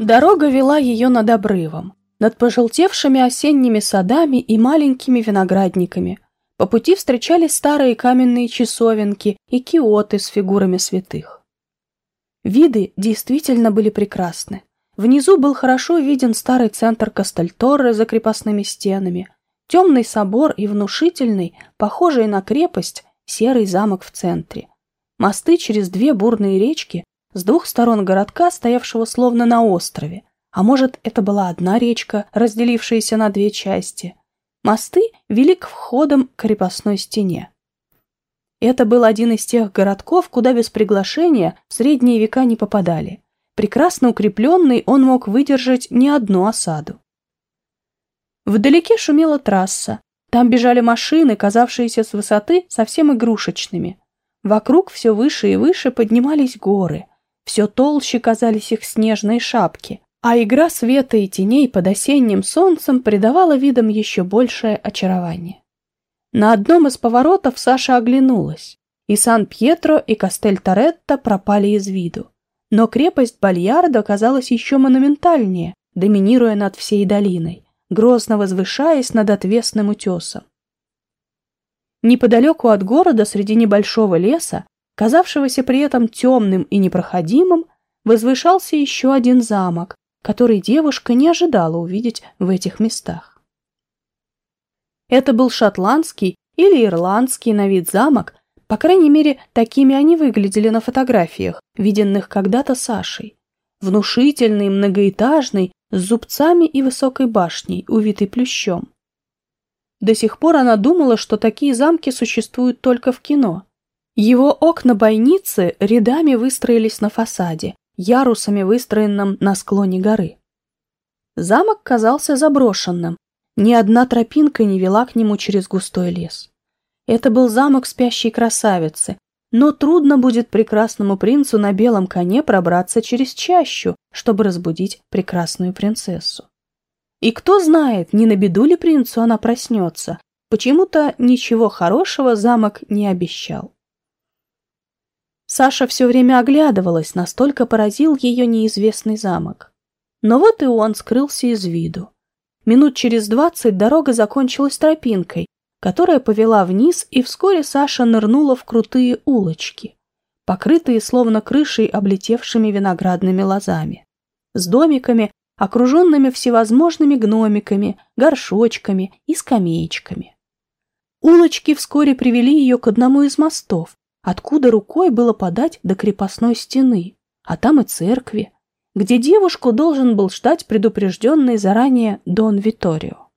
Дорога вела ее над обрывом, над пожелтевшими осенними садами и маленькими виноградниками. По пути встречались старые каменные часовенки и киоты с фигурами святых. Виды действительно были прекрасны. Внизу был хорошо виден старый центр Кастельторре за крепостными стенами, темный собор и внушительный, похожий на крепость, серый замок в центре. Мосты через две бурные речки с двух сторон городка, стоявшего словно на острове. А может, это была одна речка, разделившаяся на две части. Мосты вели к входам к крепостной стене. Это был один из тех городков, куда без приглашения в средние века не попадали. Прекрасно укрепленный, он мог выдержать не одну осаду. Вдалеке шумела трасса. Там бежали машины, казавшиеся с высоты совсем игрушечными. Вокруг все выше и выше поднимались горы. Все толще казались их снежные шапки, а игра света и теней под осенним солнцем придавала видам еще большее очарование. На одном из поворотов Саша оглянулась, и Сан-Пьетро и Кастель-Торетто пропали из виду. Но крепость Бальярдо казалась еще монументальнее, доминируя над всей долиной, грозно возвышаясь над отвесным утесом. Неподалеку от города, среди небольшого леса, казавшегося при этом темным и непроходимым, возвышался еще один замок, который девушка не ожидала увидеть в этих местах. Это был шотландский или ирландский на вид замок, по крайней мере, такими они выглядели на фотографиях, виденных когда-то Сашей. Внушительный, многоэтажный, с зубцами и высокой башней, увитый плющом. До сих пор она думала, что такие замки существуют только в кино, его окна бойницы рядами выстроились на фасаде, ярусами выстроенном на склоне горы. Замок казался заброшенным, ни одна тропинка не вела к нему через густой лес. Это был замок спящей красавицы, но трудно будет прекрасному принцу на белом коне пробраться через чащу, чтобы разбудить прекрасную принцессу. И кто знает, не на беду ли принцу она проснется, почему-то ничего хорошего замок не обещал. Саша все время оглядывалась, настолько поразил ее неизвестный замок. Но вот и он скрылся из виду. Минут через двадцать дорога закончилась тропинкой, которая повела вниз, и вскоре Саша нырнула в крутые улочки, покрытые словно крышей облетевшими виноградными лозами, с домиками, окруженными всевозможными гномиками, горшочками и скамеечками. Улочки вскоре привели ее к одному из мостов, откуда рукой было подать до крепостной стены, а там и церкви, где девушку должен был ждать предупрежденный заранее Дон Виторио.